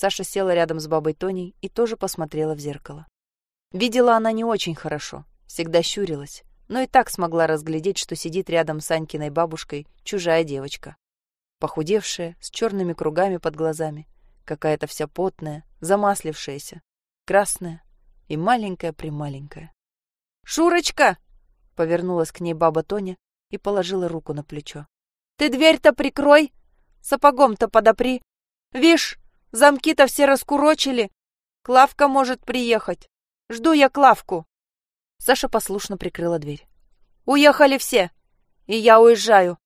Саша села рядом с бабой Тоней и тоже посмотрела в зеркало. Видела она не очень хорошо, всегда щурилась, но и так смогла разглядеть, что сидит рядом с Анькиной бабушкой чужая девочка. Похудевшая, с черными кругами под глазами, какая-то вся потная, замаслившаяся, красная и маленькая-прималенькая. «Шурочка!» — повернулась к ней баба Тоня и положила руку на плечо. «Ты дверь-то прикрой, сапогом-то подопри. Вишь, замки-то все раскурочили. Клавка может приехать. Жду я Клавку». Саша послушно прикрыла дверь. «Уехали все, и я уезжаю.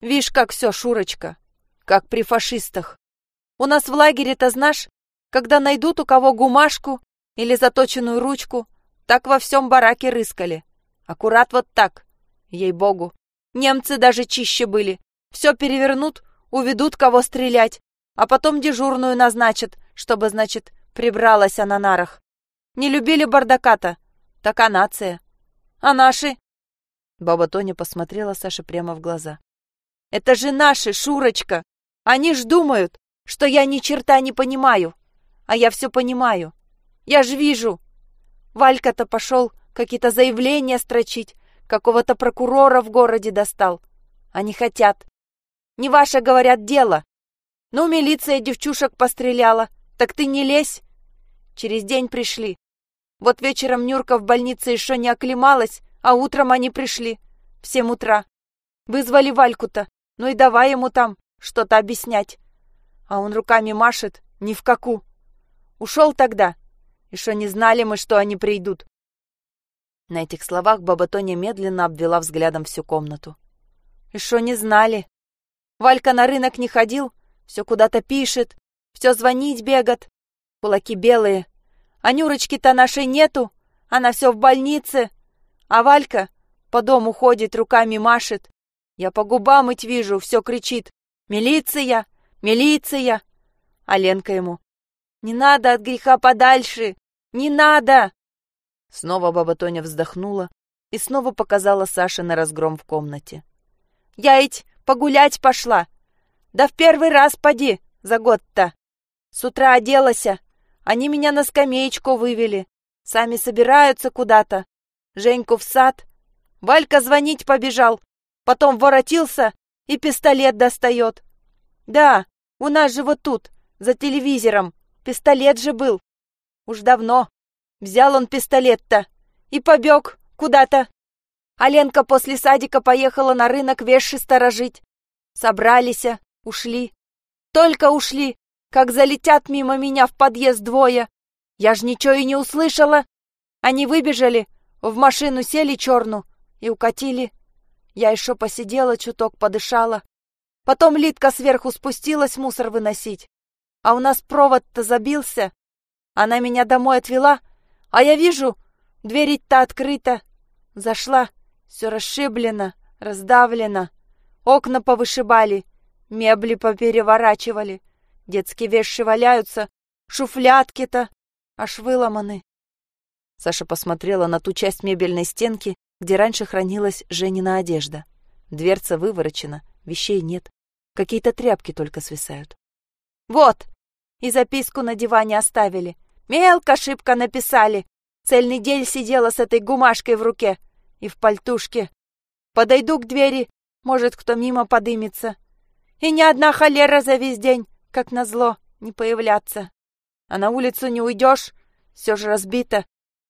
Вишь, как все, Шурочка, как при фашистах. У нас в лагере-то, знаешь, когда найдут у кого гумашку или заточенную ручку, так во всем бараке рыскали. Аккурат вот так, ей-богу. Немцы даже чище были. Все перевернут, уведут кого стрелять, а потом дежурную назначат, чтобы, значит, прибралась она на нарах. Не любили бардака-то, так а нация. А наши? Баба Тоня посмотрела Саше прямо в глаза. Это же наши, Шурочка. Они ж думают, что я ни черта не понимаю. А я все понимаю. Я ж вижу. Валька-то пошел какие-то заявления строчить, какого-то прокурора в городе достал. Они хотят. Не ваше, говорят, дело. Ну, милиция девчушек постреляла. Так ты не лезь. Через день пришли. Вот вечером Нюрка в больнице еще не оклемалась, а утром они пришли. В семь утра. Вызвали Вальку-то. Ну и давай ему там что-то объяснять. А он руками машет, ни в каку. Ушел тогда. Еще не знали мы, что они придут. На этих словах баба Тоня медленно обвела взглядом всю комнату. Еще не знали. Валька на рынок не ходил, все куда-то пишет, все звонить бегат. Кулаки белые. А Нюрочки-то нашей нету, она все в больнице. А Валька по дому ходит, руками машет. Я по губам ведь вижу, все кричит. «Милиция! Милиция!» А Ленка ему. «Не надо от греха подальше! Не надо!» Снова баба Тоня вздохнула и снова показала Саше на разгром в комнате. «Я ведь погулять пошла! Да в первый раз поди за год-то! С утра оделась, они меня на скамеечку вывели, сами собираются куда-то. Женьку в сад. Валька звонить побежал, Потом воротился и пистолет достает. Да, у нас же вот тут, за телевизором, пистолет же был. Уж давно. Взял он пистолет-то и побег куда-то. А после садика поехала на рынок вещи сторожить. Собрались, ушли. Только ушли, как залетят мимо меня в подъезд двое. Я ж ничего и не услышала. Они выбежали, в машину сели черную и укатили. Я еще посидела чуток, подышала. Потом Литка сверху спустилась мусор выносить. А у нас провод-то забился. Она меня домой отвела, а я вижу, дверь-то открыта. Зашла, все расшиблено, раздавлено. Окна повышибали, мебли попереворачивали. Детские вещи валяются, шуфлятки-то аж выломаны. Саша посмотрела на ту часть мебельной стенки, где раньше хранилась Женина одежда. Дверца выворочена, вещей нет. Какие-то тряпки только свисают. «Вот!» И записку на диване оставили. Мелко ошибка написали. Цельный день сидела с этой гумашкой в руке и в пальтушке. Подойду к двери, может, кто мимо подымется. И ни одна холера за весь день, как назло, не появляться. А на улицу не уйдешь, все же разбито.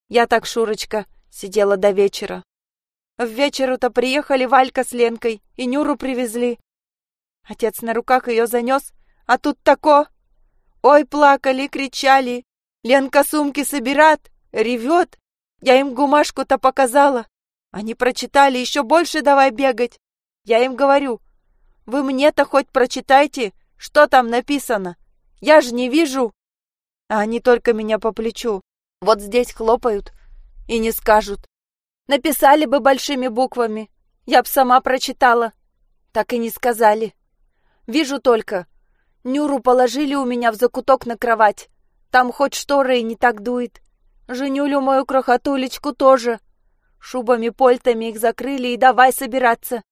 Я так, Шурочка, сидела до вечера. В вечеру-то приехали Валька с Ленкой и Нюру привезли. Отец на руках ее занес, а тут тако. Ой, плакали, кричали. Ленка сумки собирает, ревет. Я им гумашку-то показала. Они прочитали, еще больше давай бегать. Я им говорю, вы мне-то хоть прочитайте, что там написано. Я же не вижу. А они только меня по плечу. Вот здесь хлопают и не скажут. Написали бы большими буквами. Я б сама прочитала. Так и не сказали. Вижу только. Нюру положили у меня в закуток на кровать. Там хоть шторы и не так дует. Женюлю мою крохотулечку тоже. Шубами-польтами их закрыли и давай собираться.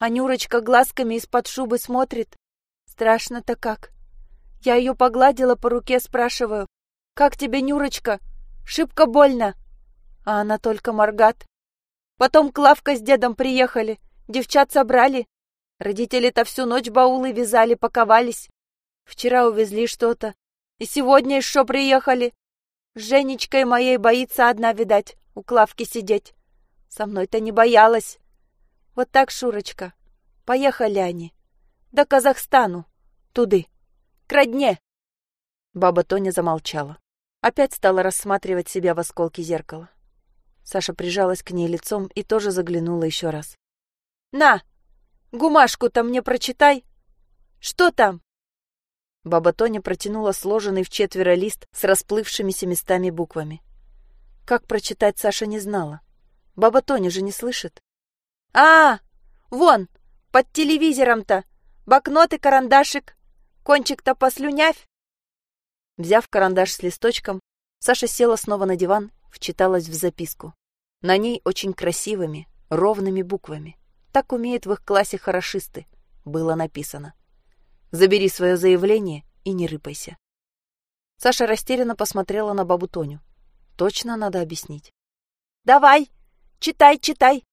А Нюрочка глазками из-под шубы смотрит. Страшно-то как. Я ее погладила по руке, спрашиваю, «Как тебе, Нюрочка? Шибко больно!» А она только моргат. Потом Клавка с дедом приехали, девчат собрали. Родители-то всю ночь баулы вязали, паковались. Вчера увезли что-то, и сегодня еще приехали. С Женечкой моей боится одна, видать, у Клавки сидеть. Со мной-то не боялась. Вот так, Шурочка, поехали они. До Казахстану, туды, к родне. Баба Тоня замолчала. Опять стала рассматривать себя в осколке зеркала. Саша прижалась к ней лицом и тоже заглянула еще раз. «На! Гумашку-то мне прочитай! Что там?» Баба Тоня протянула сложенный в четверо лист с расплывшимися местами буквами. Как прочитать Саша не знала. Баба Тоня же не слышит. «А, вон, под телевизором-то! Бакнот и карандашик! Кончик-то послюнявь!» Взяв карандаш с листочком, Саша села снова на диван, вчиталась в записку. На ней очень красивыми, ровными буквами. Так умеют в их классе хорошисты. Было написано. «Забери свое заявление и не рыпайся». Саша растерянно посмотрела на бабу Тоню. Точно надо объяснить. «Давай! Читай, читай!»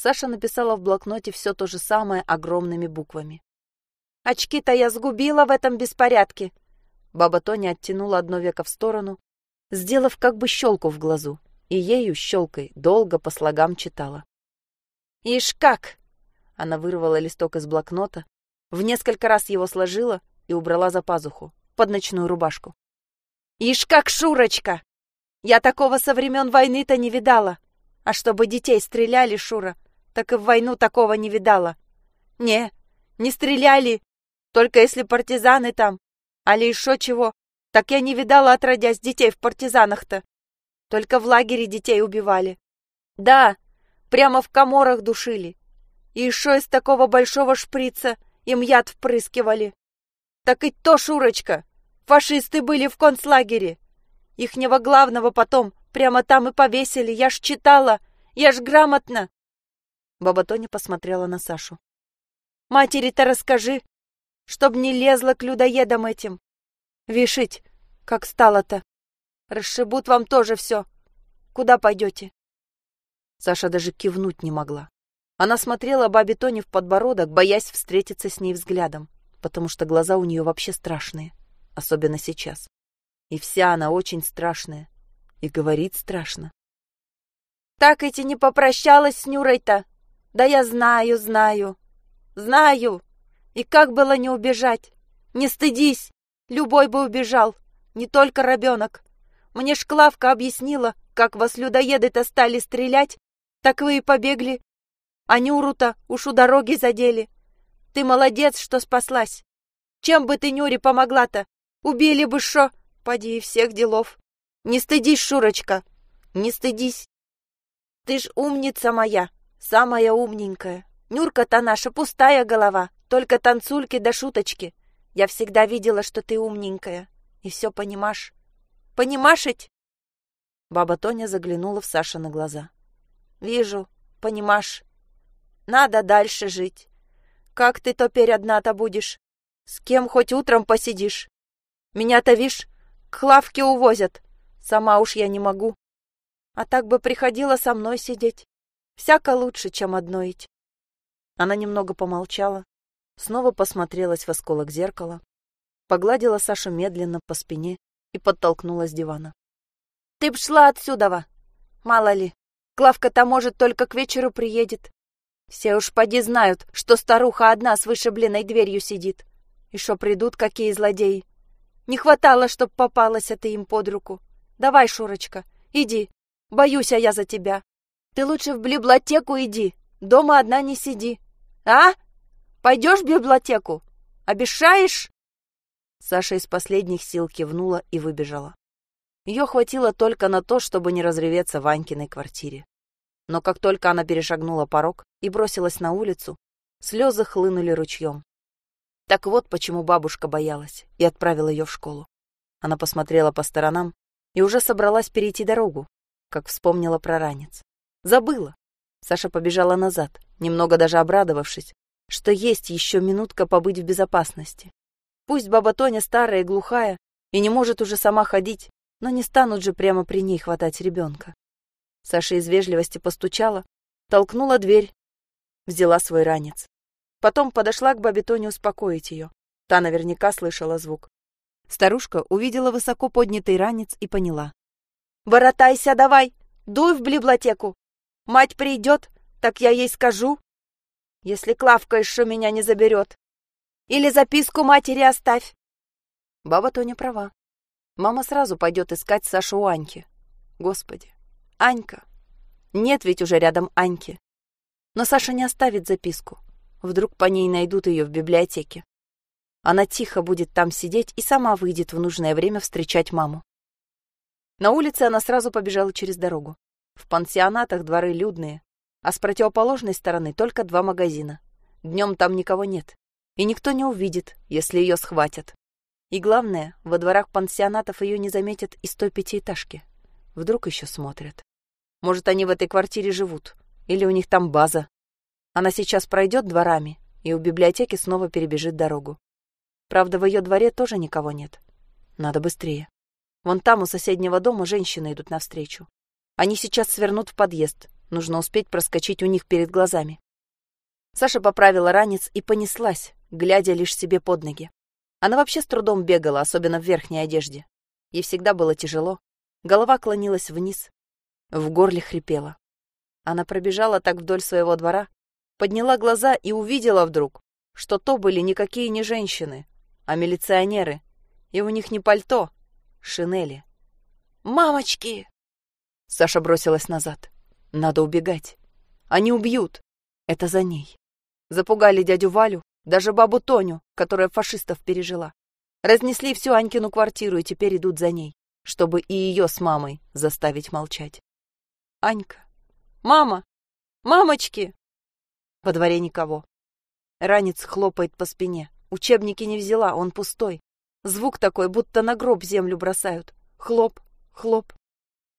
Саша написала в блокноте все то же самое огромными буквами. «Очки-то я сгубила в этом беспорядке!» Баба Тоня оттянула одно веко в сторону, сделав как бы щелку в глазу, и ею, щелкой, долго по слогам читала. «Ишь как!» Она вырвала листок из блокнота, в несколько раз его сложила и убрала за пазуху, под ночную рубашку. «Ишь как, Шурочка! Я такого со времен войны-то не видала. А чтобы детей стреляли, Шура, так и в войну такого не видала. Не, не стреляли, только если партизаны там, али еще чего. Так я не видала, отродясь, детей в партизанах-то. Только в лагере детей убивали. Да, прямо в коморах душили. И еще из такого большого шприца им яд впрыскивали. Так и то, Шурочка, фашисты были в концлагере. Ихнего главного потом прямо там и повесили. Я ж читала, я ж грамотно. Баба Тоня посмотрела на Сашу. Матери-то расскажи, чтоб не лезла к людоедам этим. Вишить, как стало-то. Расшибут вам тоже все. Куда пойдете? Саша даже кивнуть не могла. Она смотрела бабе Тоне в подбородок, боясь встретиться с ней взглядом, потому что глаза у нее вообще страшные, особенно сейчас. И вся она очень страшная, и говорит страшно. «Так эти не попрощалась с Нюрой-то!» Да я знаю, знаю. Знаю. И как было не убежать? Не стыдись. Любой бы убежал. Не только ребенок. Мне шклавка объяснила, как вас людоеды-то стали стрелять, так вы и побегли. А Нюру-то уж у дороги задели. Ты молодец, что спаслась. Чем бы ты Нюре помогла-то? Убили бы шо? Поди и всех делов. Не стыдись, Шурочка, не стыдись. Ты ж умница моя, Самая умненькая. Нюрка-то наша пустая голова, только танцульки да шуточки. Я всегда видела, что ты умненькая. И все понимаешь. Понимашить? Баба Тоня заглянула в Саша на глаза. Вижу, понимаешь. Надо дальше жить. Как ты теперь одна-то будешь? С кем хоть утром посидишь? Меня-то, вишь, к лавке увозят. Сама уж я не могу. А так бы приходила со мной сидеть. Всяко лучше, чем одно идти. Она немного помолчала, снова посмотрелась в осколок зеркала, погладила Сашу медленно по спине и подтолкнула с дивана. «Ты б шла отсюда! Мало ли, Клавка-то, может, только к вечеру приедет. Все уж поди знают, что старуха одна с вышибленной дверью сидит. И что придут какие злодеи. Не хватало, чтоб попалась ты им под руку. Давай, Шурочка, иди. Боюсь а я за тебя. Ты лучше в библиотеку иди, дома одна не сиди. А? Пойдешь в библиотеку? Обещаешь?» Саша из последних сил кивнула и выбежала. Ее хватило только на то, чтобы не разреветься в Ванькиной квартире. Но как только она перешагнула порог и бросилась на улицу, слезы хлынули ручьем. Так вот почему бабушка боялась и отправила ее в школу. Она посмотрела по сторонам и уже собралась перейти дорогу, как вспомнила про ранец. Забыла. Саша побежала назад, немного даже обрадовавшись, что есть еще минутка побыть в безопасности. Пусть баба Тоня старая и глухая, и не может уже сама ходить, но не станут же прямо при ней хватать ребенка. Саша из вежливости постучала, толкнула дверь, взяла свой ранец. Потом подошла к бабе Тоне успокоить ее. Та наверняка слышала звук. Старушка увидела высоко поднятый ранец и поняла. «Воротайся давай! Дуй в библиотеку! Мать придет, так я ей скажу, если Клавка еще меня не заберет. Или записку матери оставь!» Баба Тоня права. Мама сразу пойдет искать Сашу у Аньки. Господи, Анька! Нет ведь уже рядом Аньки. Но Саша не оставит записку. Вдруг по ней найдут ее в библиотеке. Она тихо будет там сидеть и сама выйдет в нужное время встречать маму. На улице она сразу побежала через дорогу. В пансионатах дворы людные, а с противоположной стороны только два магазина. Днем там никого нет, и никто не увидит, если ее схватят. И главное, во дворах пансионатов ее не заметят из той пятиэтажки. Вдруг еще смотрят. Может, они в этой квартире живут, или у них там база. Она сейчас пройдет дворами и у библиотеки снова перебежит дорогу. Правда, в ее дворе тоже никого нет. Надо быстрее. Вон там у соседнего дома женщины идут навстречу. Они сейчас свернут в подъезд. Нужно успеть проскочить у них перед глазами. Саша поправила ранец и понеслась, глядя лишь себе под ноги. Она вообще с трудом бегала, особенно в верхней одежде. Ей всегда было тяжело. Голова клонилась вниз. В горле хрипела. Она пробежала так вдоль своего двора, подняла глаза и увидела вдруг, что то были никакие не женщины, а милиционеры. И у них не пальто, шинели. «Мамочки!» Саша бросилась назад. «Надо убегать. Они убьют. Это за ней». Запугали дядю Валю, даже бабу Тоню, которая фашистов пережила. Разнесли всю Анькину квартиру и теперь идут за ней, чтобы и ее с мамой заставить молчать. Анька. «Мама! Мамочки!» Во дворе никого. Ранец хлопает по спине. Учебники не взяла, он пустой. Звук такой, будто на гроб землю бросают. Хлоп, хлоп.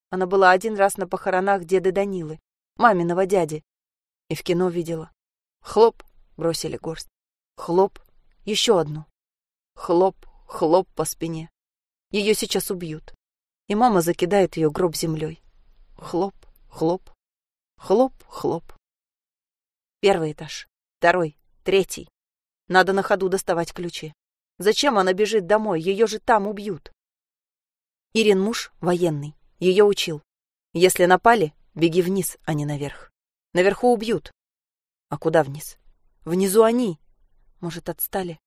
Она была один раз на похоронах деда Данилы, маминого дяди. И в кино видела. Хлоп, бросили горсть. Хлоп, еще одну. Хлоп, хлоп по спине. Ее сейчас убьют. И мама закидает ее гроб землей. Хлоп, хлоп, хлоп, хлоп. Первый этаж, второй, третий. Надо на ходу доставать ключи. Зачем она бежит домой? Ее же там убьют. Ирин муж военный. Ее учил. Если напали, беги вниз, а не наверх. Наверху убьют. А куда вниз? Внизу они. Может, отстали?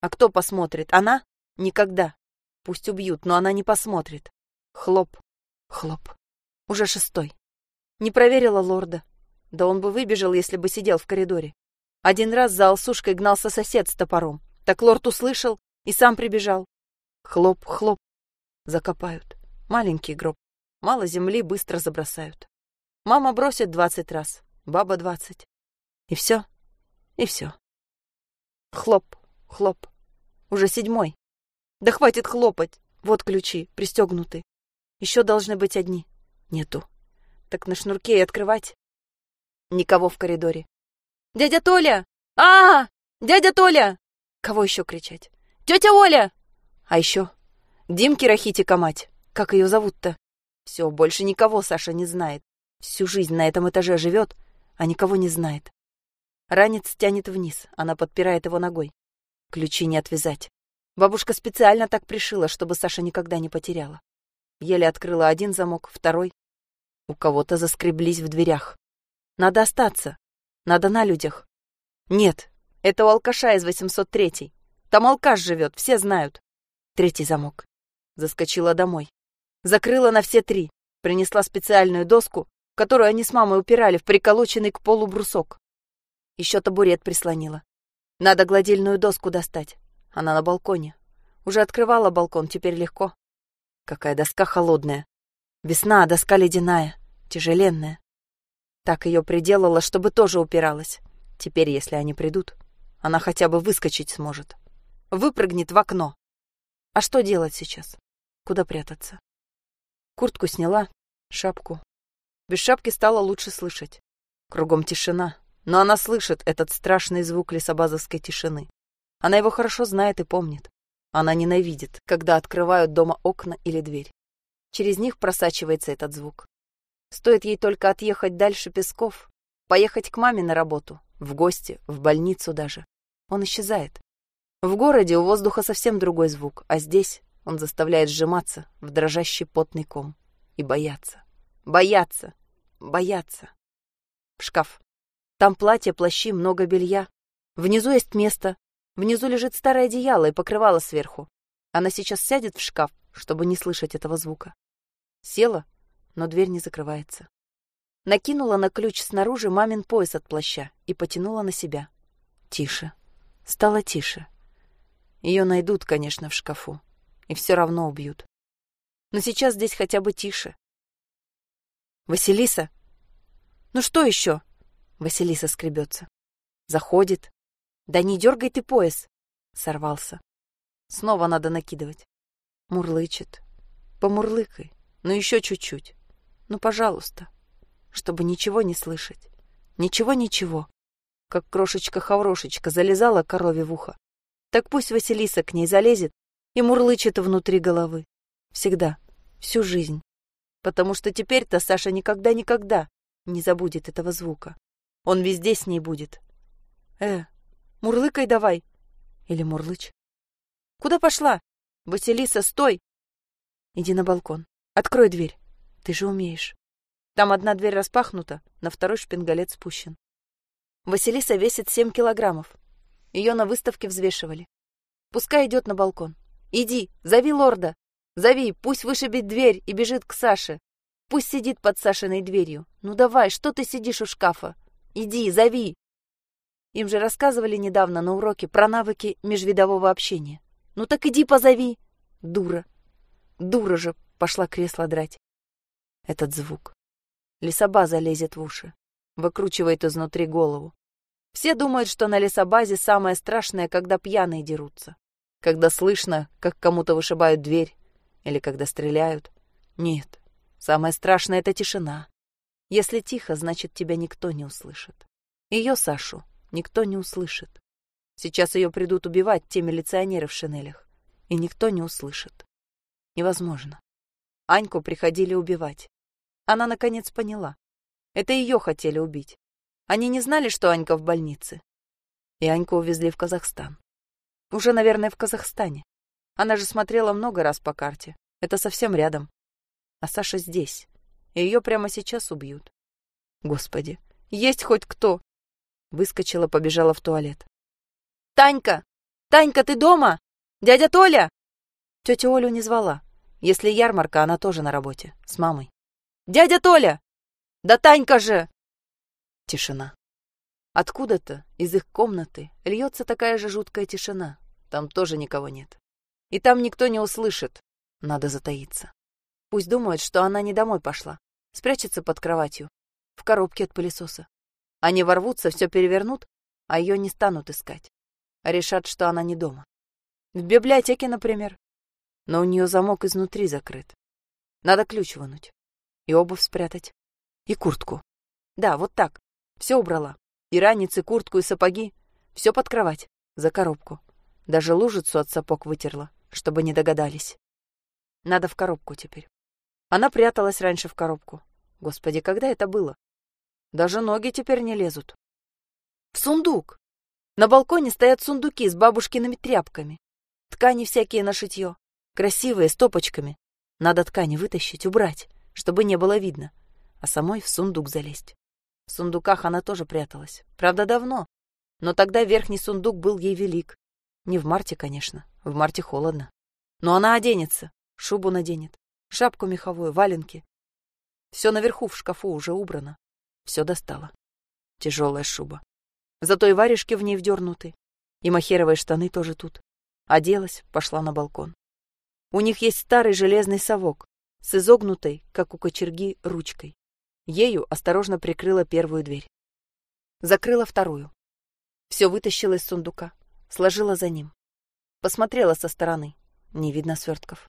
А кто посмотрит? Она? Никогда. Пусть убьют, но она не посмотрит. Хлоп, хлоп. Уже шестой. Не проверила лорда. Да он бы выбежал, если бы сидел в коридоре. Один раз за Алсушкой гнался сосед с топором. Так лорд услышал и сам прибежал. Хлоп, хлоп. Закопают. Маленький гроб. Мало земли быстро забросают. Мама бросит двадцать раз, баба двадцать. И все, и все. Хлоп, хлоп. Уже седьмой. Да хватит хлопать. Вот ключи, пристегнуты. Еще должны быть одни. Нету. Так на шнурке и открывать. Никого в коридоре. «Дядя Толя! а, -а, -а! Дядя Толя!» Кого еще кричать? «Тетя Оля!» А еще Димки Рахитика мать. Как ее зовут-то? Все, больше никого Саша не знает. Всю жизнь на этом этаже живет, а никого не знает. Ранец тянет вниз, она подпирает его ногой. Ключи не отвязать. Бабушка специально так пришила, чтобы Саша никогда не потеряла. Еле открыла один замок, второй. У кого-то заскреблись в дверях. Надо остаться. Надо на людях. Нет, это у алкаша из 803-й. Там алкаш живет, все знают. Третий замок. Заскочила домой. Закрыла на все три. Принесла специальную доску, которую они с мамой упирали в приколоченный к полу брусок. Еще табурет прислонила. Надо гладильную доску достать. Она на балконе. Уже открывала балкон, теперь легко. Какая доска холодная. Весна, а доска ледяная, тяжеленная. Так ее приделала, чтобы тоже упиралась. Теперь, если они придут, она хотя бы выскочить сможет. Выпрыгнет в окно. А что делать сейчас? Куда прятаться? Куртку сняла, шапку. Без шапки стало лучше слышать. Кругом тишина, но она слышит этот страшный звук лесобазовской тишины. Она его хорошо знает и помнит. Она ненавидит, когда открывают дома окна или дверь. Через них просачивается этот звук. Стоит ей только отъехать дальше Песков, поехать к маме на работу, в гости, в больницу даже. Он исчезает. В городе у воздуха совсем другой звук, а здесь он заставляет сжиматься в дрожащий потный ком и бояться. Бояться. Бояться. В шкаф. Там платье, плащи, много белья. Внизу есть место. Внизу лежит старое одеяло и покрывало сверху. Она сейчас сядет в шкаф, чтобы не слышать этого звука. Села, но дверь не закрывается. Накинула на ключ снаружи мамин пояс от плаща и потянула на себя. Тише. Стало тише. Ее найдут, конечно, в шкафу. И все равно убьют. Но сейчас здесь хотя бы тише. «Василиса!» «Ну что еще?» Василиса скребется. Заходит. «Да не дергай ты пояс!» Сорвался. Снова надо накидывать. Мурлычет. Помурлыкай. Ну еще чуть-чуть. Ну, пожалуйста. Чтобы ничего не слышать. Ничего-ничего. Как крошечка-хаврошечка залезала корове в ухо. Так пусть Василиса к ней залезет и мурлычет внутри головы. Всегда. Всю жизнь. Потому что теперь-то Саша никогда-никогда не забудет этого звука. Он везде с ней будет. Э, мурлыкай давай. Или мурлыч. Куда пошла? Василиса, стой! Иди на балкон. Открой дверь. Ты же умеешь. Там одна дверь распахнута, на второй шпингалет спущен. Василиса весит семь килограммов. Ее на выставке взвешивали. Пускай идет на балкон. Иди, зови лорда. Зови, пусть вышибет дверь и бежит к Саше. Пусть сидит под Сашиной дверью. Ну давай, что ты сидишь у шкафа? Иди, зови. Им же рассказывали недавно на уроке про навыки межвидового общения. Ну так иди позови. Дура. Дура же, пошла кресло драть. Этот звук. Лесоба лезет в уши, выкручивает изнутри голову. Все думают, что на лесобазе самое страшное, когда пьяные дерутся. Когда слышно, как кому-то вышибают дверь, или когда стреляют. Нет, самое страшное — это тишина. Если тихо, значит, тебя никто не услышит. Ее, Сашу, никто не услышит. Сейчас ее придут убивать те милиционеры в шинелях, и никто не услышит. Невозможно. Аньку приходили убивать. Она, наконец, поняла. Это ее хотели убить. Они не знали, что Анька в больнице. И Аньку увезли в Казахстан. Уже, наверное, в Казахстане. Она же смотрела много раз по карте. Это совсем рядом. А Саша здесь. И ее прямо сейчас убьют. Господи, есть хоть кто? Выскочила, побежала в туалет. «Танька! Танька, ты дома? Дядя Толя!» Тетя Олю не звала. Если ярмарка, она тоже на работе, с мамой. «Дядя Толя! Да Танька же!» Тишина. Откуда-то из их комнаты льется такая же жуткая тишина. Там тоже никого нет. И там никто не услышит. Надо затаиться. Пусть думают, что она не домой пошла. Спрячется под кроватью, в коробке от пылесоса. Они ворвутся, все перевернут, а ее не станут искать. А решат, что она не дома. В библиотеке, например. Но у нее замок изнутри закрыт. Надо ключ вынуть. И обувь спрятать. И куртку. Да, вот так. Все убрала. И ранец, и куртку, и сапоги. Все под кровать. За коробку. Даже лужицу от сапог вытерла, чтобы не догадались. Надо в коробку теперь. Она пряталась раньше в коробку. Господи, когда это было? Даже ноги теперь не лезут. В сундук. На балконе стоят сундуки с бабушкиными тряпками. Ткани всякие на шитье. Красивые, с топочками. Надо ткани вытащить, убрать, чтобы не было видно. А самой в сундук залезть. В сундуках она тоже пряталась. Правда, давно. Но тогда верхний сундук был ей велик. Не в марте, конечно. В марте холодно. Но она оденется. Шубу наденет. Шапку меховую, валенки. Все наверху в шкафу уже убрано. Все достала. Тяжелая шуба. Зато и варежки в ней вдернуты. И махеровые штаны тоже тут. Оделась, пошла на балкон. У них есть старый железный совок с изогнутой, как у кочерги, ручкой. Ею осторожно прикрыла первую дверь. Закрыла вторую. Все вытащила из сундука, сложила за ним. Посмотрела со стороны. Не видно свертков.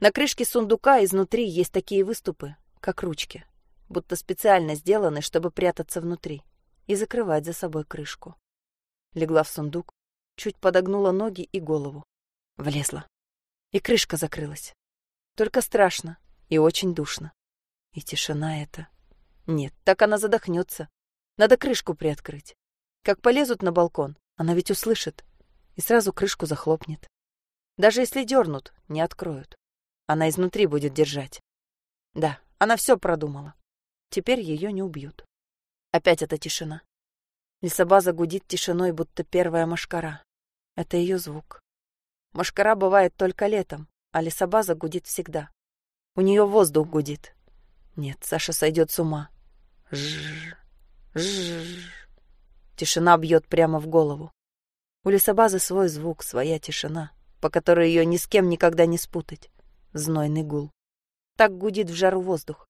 На крышке сундука изнутри есть такие выступы, как ручки, будто специально сделаны, чтобы прятаться внутри и закрывать за собой крышку. Легла в сундук, чуть подогнула ноги и голову. Влезла. И крышка закрылась. Только страшно и очень душно. И тишина эта. Нет, так она задохнется. Надо крышку приоткрыть. Как полезут на балкон, она ведь услышит. И сразу крышку захлопнет. Даже если дернут, не откроют. Она изнутри будет держать. Да, она все продумала. Теперь ее не убьют. Опять эта тишина. Лесобаза гудит тишиной, будто первая машкара. Это ее звук. Машкара бывает только летом, а лесобаза гудит всегда. У нее воздух гудит. Нет, Саша сойдет с ума. Жжж, жжж. Тишина бьет прямо в голову. У лесобазы свой звук, своя тишина, по которой ее ни с кем никогда не спутать. Знойный гул. Так гудит в жару воздух.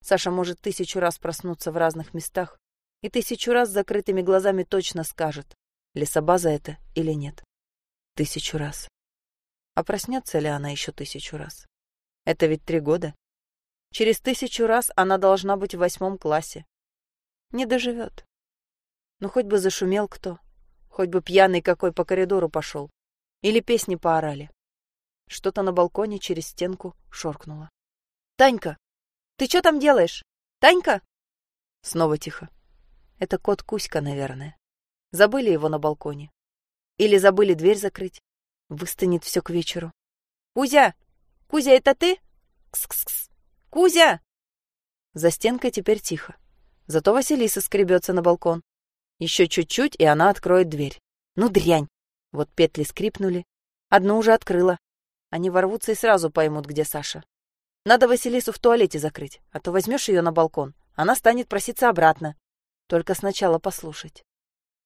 Саша может тысячу раз проснуться в разных местах и тысячу раз закрытыми глазами точно скажет, лесобаза это или нет. Тысячу раз. А проснется ли она еще тысячу раз? Это ведь три года. Через тысячу раз она должна быть в восьмом классе. Не доживет. Ну, хоть бы зашумел кто, хоть бы пьяный какой по коридору пошел, или песни поорали. Что-то на балконе через стенку шоркнуло. «Танька, ты что там делаешь? Танька?» Снова тихо. Это кот Кузька, наверное. Забыли его на балконе. Или забыли дверь закрыть. Выстынет все к вечеру. «Кузя! Кузя, это ты? Кс-кс-кс! Кузя!» За стенкой теперь тихо. Зато Василиса скребется на балкон. Еще чуть-чуть, и она откроет дверь. Ну, дрянь! Вот петли скрипнули. Одну уже открыла. Они ворвутся и сразу поймут, где Саша. Надо Василису в туалете закрыть, а то возьмешь ее на балкон. Она станет проситься обратно. Только сначала послушать.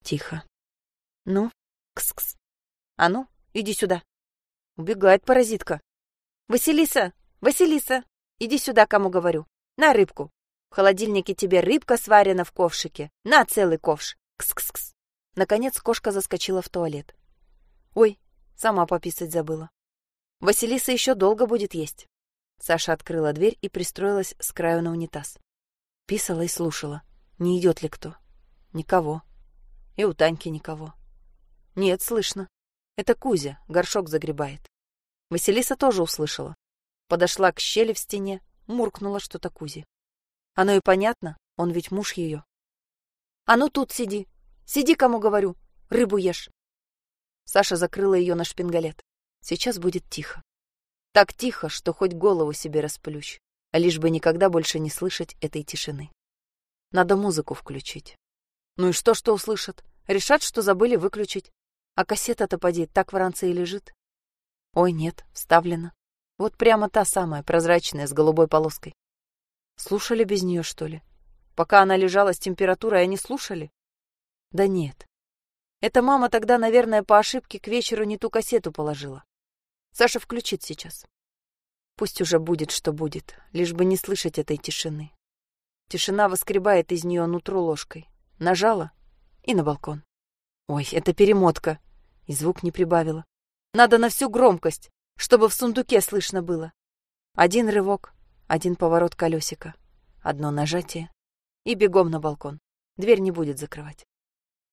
Тихо. Ну, кс-кс. А ну, иди сюда. Убегает паразитка. Василиса, Василиса, иди сюда, кому говорю. На рыбку. В холодильнике тебе рыбка сварена в ковшике. На целый ковш. Кс-кс-кс. Наконец кошка заскочила в туалет. Ой, сама пописать забыла. Василиса еще долго будет есть. Саша открыла дверь и пристроилась с краю на унитаз. Писала и слушала, не идет ли кто. Никого. И у Таньки никого. Нет, слышно. Это Кузя, горшок загребает. Василиса тоже услышала. Подошла к щели в стене, муркнула что-то Кузе. Оно и понятно, он ведь муж ее. А ну тут сиди. Сиди, кому говорю. Рыбу ешь. Саша закрыла ее на шпингалет. Сейчас будет тихо. Так тихо, что хоть голову себе расплющ, а лишь бы никогда больше не слышать этой тишины. Надо музыку включить. Ну и что, что услышат? Решат, что забыли выключить. А кассета-то, поди, так в ранце и лежит. Ой, нет, вставлена. Вот прямо та самая, прозрачная, с голубой полоской. Слушали без нее, что ли? Пока она лежала с температурой, они слушали? Да нет. Эта мама тогда, наверное, по ошибке к вечеру не ту кассету положила. Саша включит сейчас. Пусть уже будет, что будет, лишь бы не слышать этой тишины. Тишина воскребает из нее нутро ложкой. Нажала и на балкон. Ой, это перемотка. И звук не прибавила. Надо на всю громкость, чтобы в сундуке слышно было. Один рывок, один поворот колесика, одно нажатие и бегом на балкон. Дверь не будет закрывать.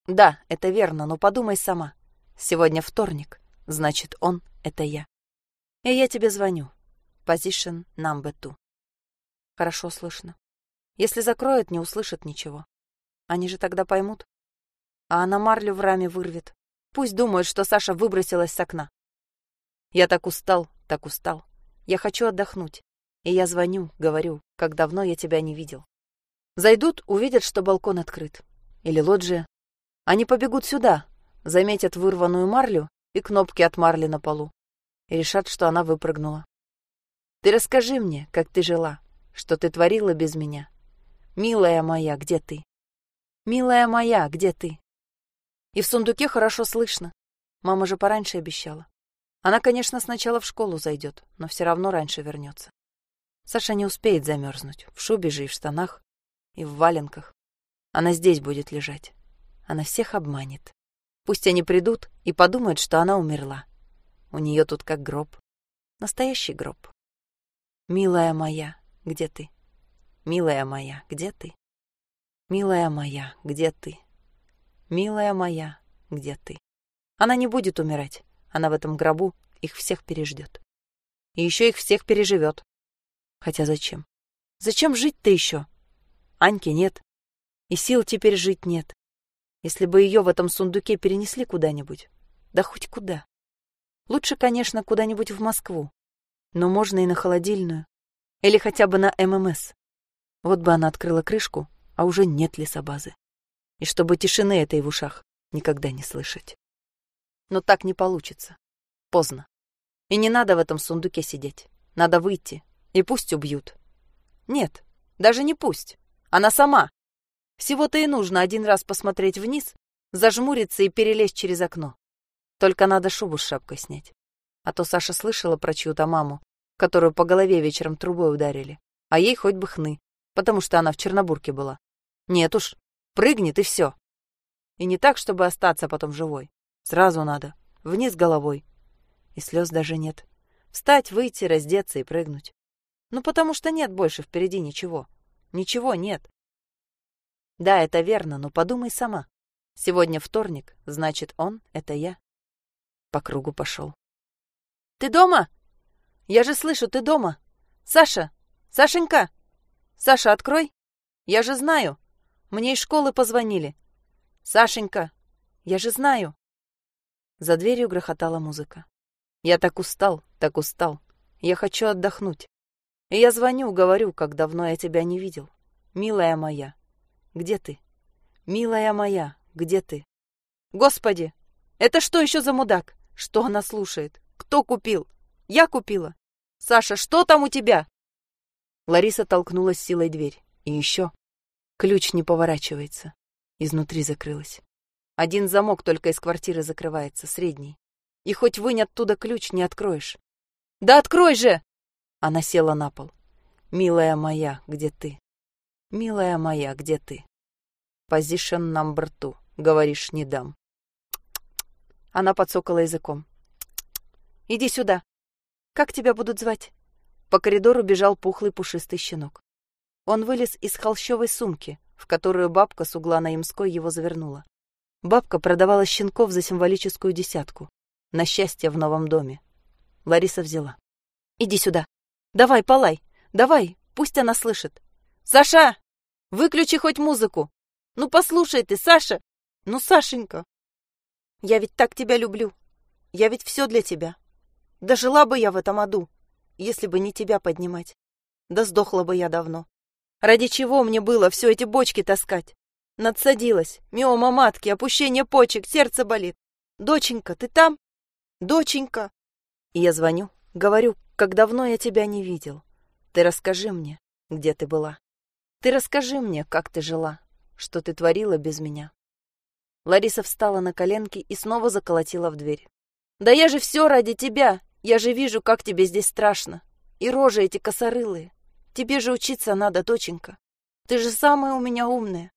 Да, это верно, но подумай сама. Сегодня вторник, значит, он — это я. И я тебе звоню. Position number two. Хорошо слышно. Если закроют, не услышат ничего. Они же тогда поймут. А она марлю в раме вырвет. Пусть думают, что Саша выбросилась с окна. Я так устал, так устал. Я хочу отдохнуть. И я звоню, говорю, как давно я тебя не видел. Зайдут, увидят, что балкон открыт. Или лоджия. Они побегут сюда, заметят вырванную марлю и кнопки от марли на полу и решат, что она выпрыгнула. Ты расскажи мне, как ты жила, что ты творила без меня. Милая моя, где ты? Милая моя, где ты? И в сундуке хорошо слышно. Мама же пораньше обещала. Она, конечно, сначала в школу зайдет, но все равно раньше вернется. Саша не успеет замерзнуть, в шубе же и в штанах, и в валенках. Она здесь будет лежать. Она всех обманет. Пусть они придут и подумают, что она умерла. У нее тут как гроб. Настоящий гроб. Милая моя, где ты? Милая моя, где ты? Милая моя, где ты? Милая моя, где ты? Она не будет умирать. Она в этом гробу их всех переждет. И еще их всех переживет. Хотя зачем? Зачем жить-то еще? Аньки нет. И сил теперь жить нет. Если бы ее в этом сундуке перенесли куда-нибудь. Да хоть куда. Лучше, конечно, куда-нибудь в Москву. Но можно и на холодильную. Или хотя бы на ММС. Вот бы она открыла крышку, а уже нет лесобазы. И чтобы тишины этой в ушах никогда не слышать. Но так не получится. Поздно. И не надо в этом сундуке сидеть. Надо выйти. И пусть убьют. Нет, даже не пусть. Она сама. Всего-то и нужно один раз посмотреть вниз, зажмуриться и перелезть через окно. Только надо шубу с шапкой снять. А то Саша слышала про чью-то маму, которую по голове вечером трубой ударили. А ей хоть бы хны, потому что она в Чернобурке была. Нет уж, прыгнет и все. И не так, чтобы остаться потом живой. Сразу надо. Вниз головой. И слез даже нет. Встать, выйти, раздеться и прыгнуть. Ну, потому что нет больше впереди ничего. Ничего нет. Да, это верно, но подумай сама. Сегодня вторник, значит, он — это я. По кругу пошел. «Ты дома? Я же слышу, ты дома. Саша! Сашенька! Саша, открой! Я же знаю. Мне из школы позвонили. Сашенька! Я же знаю!» За дверью грохотала музыка. «Я так устал, так устал. Я хочу отдохнуть. И я звоню, говорю, как давно я тебя не видел. Милая моя, где ты? Милая моя, где ты? Господи, это что еще за мудак? Что она слушает? Кто купил? Я купила. Саша, что там у тебя? Лариса толкнула силой дверь. И еще. Ключ не поворачивается. Изнутри закрылась. Один замок только из квартиры закрывается, средний. И хоть вынь оттуда ключ, не откроешь. Да открой же! Она села на пол. «Милая моя, где ты? Милая моя, где ты? Позишн number two. Говоришь, не дам». Она подсокала языком. «Иди сюда. Как тебя будут звать?» По коридору бежал пухлый пушистый щенок. Он вылез из холщовой сумки, в которую бабка с угла на Ямской его завернула. Бабка продавала щенков за символическую десятку. На счастье в новом доме. Лариса взяла. «Иди сюда. Давай, Палай, давай, пусть она слышит. Саша, выключи хоть музыку. Ну послушай ты, Саша. Ну, Сашенька. Я ведь так тебя люблю. Я ведь все для тебя. Да жила бы я в этом аду, если бы не тебя поднимать. Да сдохла бы я давно. Ради чего мне было все эти бочки таскать? Надсадилась, миома матки, опущение почек, сердце болит. Доченька, ты там? Доченька. И я звоню, говорю, как давно я тебя не видел. Ты расскажи мне, где ты была. Ты расскажи мне, как ты жила, что ты творила без меня. Лариса встала на коленки и снова заколотила в дверь. «Да я же все ради тебя! Я же вижу, как тебе здесь страшно. И рожи эти косорылые. Тебе же учиться надо, доченька. Ты же самая у меня умная.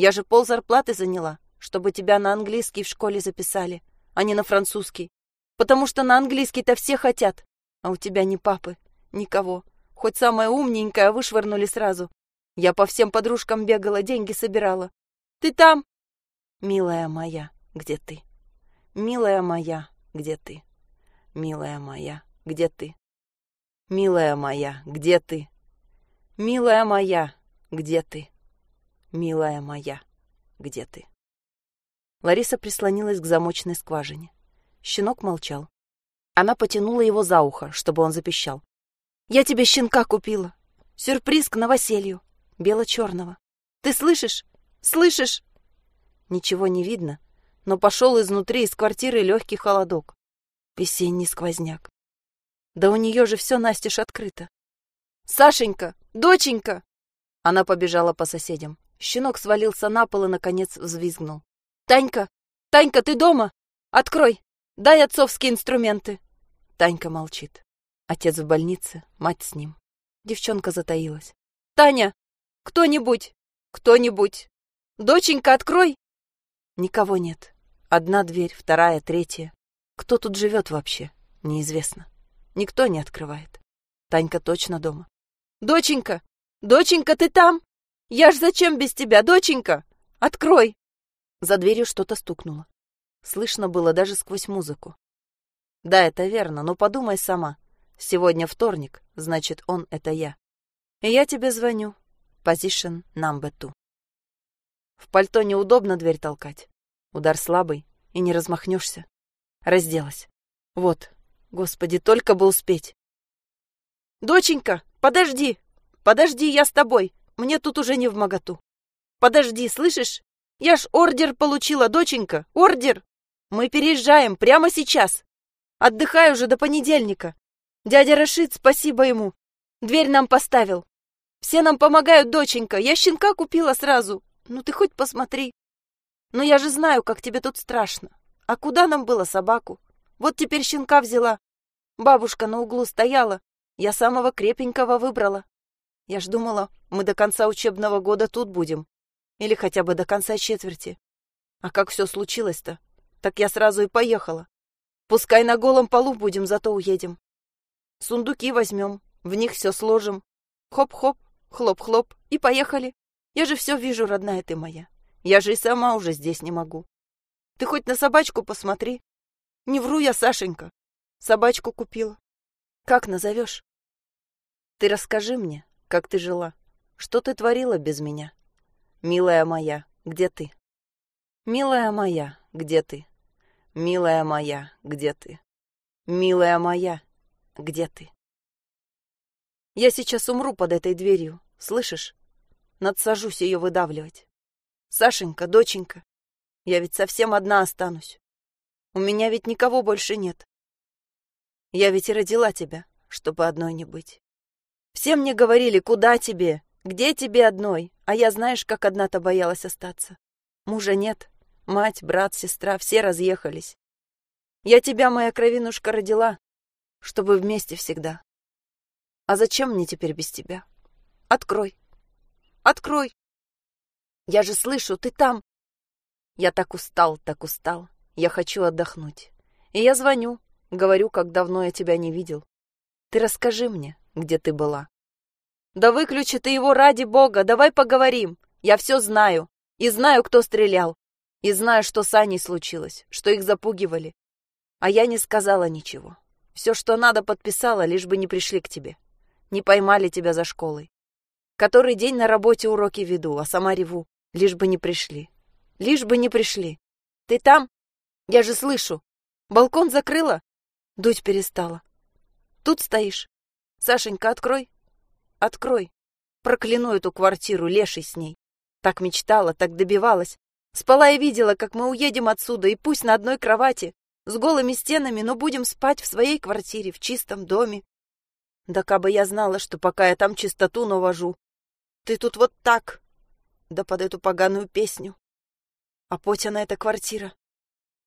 Я же пол зарплаты заняла, чтобы тебя на английский в школе записали, а не на французский. Потому что на английский-то все хотят, а у тебя ни папы, никого. Хоть самая умненькая вышвырнули сразу. Я по всем подружкам бегала, деньги собирала. Ты там? Милая моя, где ты? Милая моя, где ты? Милая моя, где ты? Милая моя, где ты? Милая моя, где ты? Милая моя, где ты? Лариса прислонилась к замочной скважине. Щенок молчал. Она потянула его за ухо, чтобы он запищал. «Я тебе щенка купила. Сюрприз к новоселью. Бело-черного. Ты слышишь? Слышишь?» Ничего не видно, но пошел изнутри из квартиры легкий холодок. Весенний сквозняк. Да у нее же все настежь открыто. «Сашенька! Доченька!» Она побежала по соседям. Щенок свалился на пол и, наконец, взвизгнул. «Танька! Танька, ты дома? Открой! Дай отцовские инструменты!» Танька молчит. Отец в больнице, мать с ним. Девчонка затаилась. «Таня! Кто-нибудь! Кто-нибудь! Доченька, открой!» Никого нет. Одна дверь, вторая, третья. Кто тут живет вообще, неизвестно. Никто не открывает. Танька точно дома. «Доченька! Доченька, ты там? Я ж зачем без тебя, доченька? Открой!» За дверью что-то стукнуло. Слышно было даже сквозь музыку. Да, это верно, но подумай сама. Сегодня вторник, значит, он — это я. И я тебе звоню. Position number two. В пальто неудобно дверь толкать. Удар слабый, и не размахнешься. Разделась. Вот, господи, только бы успеть. «Доченька, подожди! Подожди, я с тобой! Мне тут уже не в моготу. Подожди, слышишь? Я ж ордер получила, доченька, ордер! Мы переезжаем прямо сейчас! Отдыхаю уже до понедельника. Дядя Рашид, спасибо ему. Дверь нам поставил. Все нам помогают, доченька. Я щенка купила сразу. Ну ты хоть посмотри. Ну я же знаю, как тебе тут страшно. А куда нам было собаку? Вот теперь щенка взяла. Бабушка на углу стояла. Я самого крепенького выбрала. Я ж думала, мы до конца учебного года тут будем. Или хотя бы до конца четверти. А как все случилось-то? Так я сразу и поехала. Пускай на голом полу будем, зато уедем. Сундуки возьмем, в них все сложим. Хоп-хоп, хлоп-хлоп, и поехали. Я же все вижу, родная ты моя. Я же и сама уже здесь не могу. Ты хоть на собачку посмотри. Не вру я, Сашенька. Собачку купила. Как назовешь? Ты расскажи мне, как ты жила. Что ты творила без меня? Милая моя, где ты? Милая моя, где ты? Милая моя, где ты? Милая моя, где ты? Я сейчас умру под этой дверью, слышишь? Надсажусь ее выдавливать. Сашенька, доченька, я ведь совсем одна останусь. У меня ведь никого больше нет. Я ведь и родила тебя, чтобы одной не быть. Все мне говорили, куда тебе, где тебе одной, а я знаешь, как одна-то боялась остаться. Мужа нет, Мать, брат, сестра, все разъехались. Я тебя, моя кровинушка, родила, чтобы вместе всегда. А зачем мне теперь без тебя? Открой. Открой. Я же слышу, ты там. Я так устал, так устал. Я хочу отдохнуть. И я звоню, говорю, как давно я тебя не видел. Ты расскажи мне, где ты была. Да выключи ты его ради бога, давай поговорим. Я все знаю. И знаю, кто стрелял. И знаю, что с Аней случилось, что их запугивали. А я не сказала ничего. Все, что надо, подписала, лишь бы не пришли к тебе. Не поймали тебя за школой. Который день на работе уроки веду, а сама реву. Лишь бы не пришли. Лишь бы не пришли. Ты там? Я же слышу. Балкон закрыла? Дуть перестала. Тут стоишь. Сашенька, открой. Открой. Прокляну эту квартиру, леший с ней. Так мечтала, так добивалась. Спала и видела, как мы уедем отсюда, и пусть на одной кровати, с голыми стенами, но будем спать в своей квартире, в чистом доме. Да кабы я знала, что пока я там чистоту навожу. Ты тут вот так, да под эту поганую песню. А Потя на эта квартира.